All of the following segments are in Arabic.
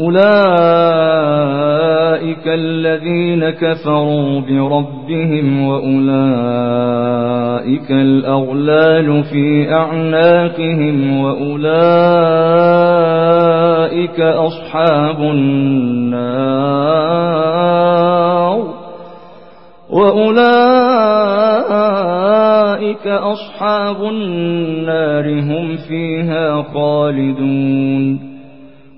أولئك الذين كفروا بربهم وأولئك الأغلال في أعناقهم وأولئك أصحاب النار وأولئك أصحاب النار هم فيها خالدون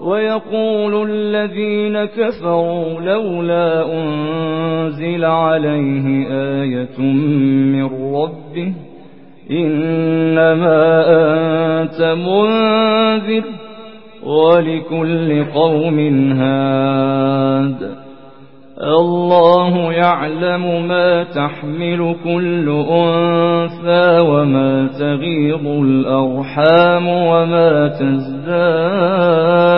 ويقول الذين كفروا لولا أنزل عليه آية من ربه إنما أنت منذر ولكل قوم هاد. الله يعلم ما تحمل كل أنثى وما تغيض الأرحام وما تزداد.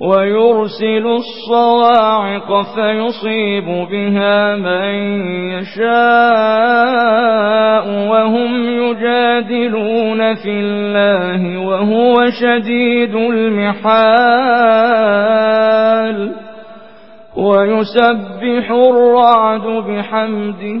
ويرسل الصواعق فيصيب بها من يشاء وهم يجادلون في الله وهو شديد المحال. ويسبح الرعد بحمده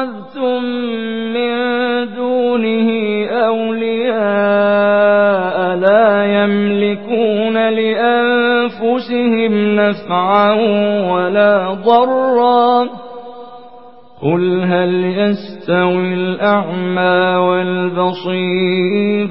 أفاتخذتم من دونه أولياء لا يملكون لأنفسهم نفعا ولا ضرا. قل هل يستوي الأعمى والبصير؟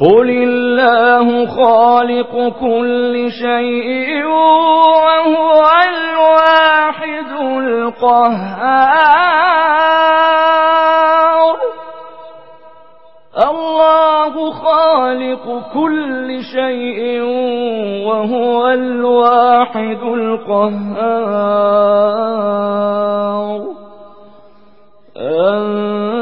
قل الله خالق كل شيء وهو الواحد القهار. الله خالق كل شيء وهو الواحد القهار.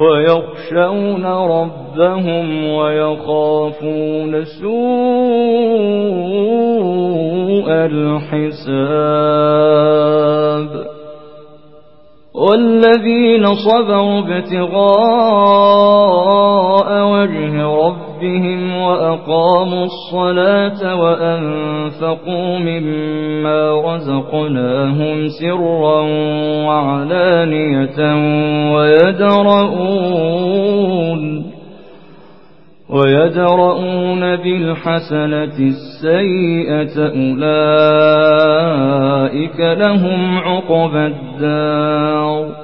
ويخشون ربهم ويخافون سوء الحساب. والذين صبروا ابتغاء وجه ربهم وأقاموا الصلاة وأنفقوا مما رزقناهم سرا وعلانية ويدرؤون ويدرؤون بالحسنة السيئة أولئك لهم عقبى الدار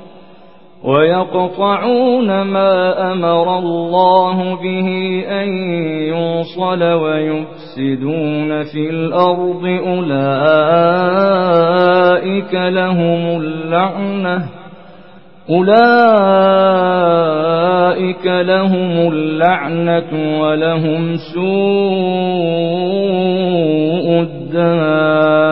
ويقطعون ما أمر الله به أن يوصل ويفسدون في الأرض أولئك لهم اللعنة أولئك لهم اللعنة ولهم سوء الدار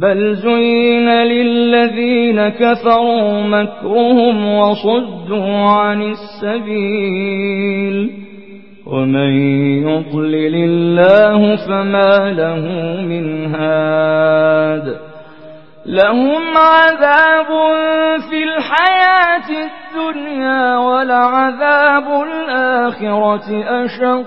بل زين للذين كفروا مكرهم وصدوا عن السبيل ومن يضلل الله فما له من هاد لهم عذاب في الحياة الدنيا ولعذاب الآخرة أشق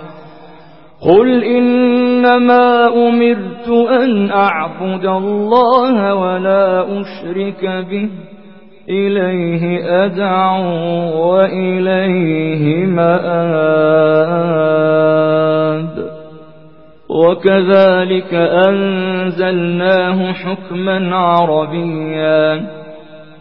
قل إنما أمرت أن أعبد الله ولا أشرك به إليه أدعو وإليه مآب وكذلك أنزلناه حكما عربيا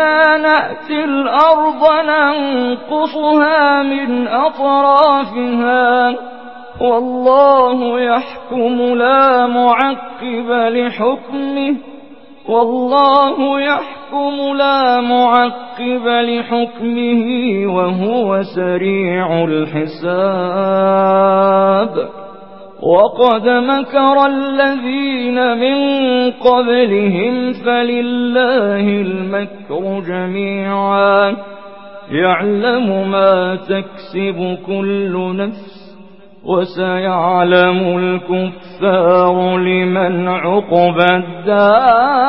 أنا نأتي الأرض ننقصها من أطرافها والله يحكم لا معقب لحكمه والله يحكم لا معقب لحكمه وهو سريع الحساب وقد مكر الذين من قبلهم فلله المكر جميعا. يعلم ما تكسب كل نفس وسيعلم الكفار لمن عقب الدار.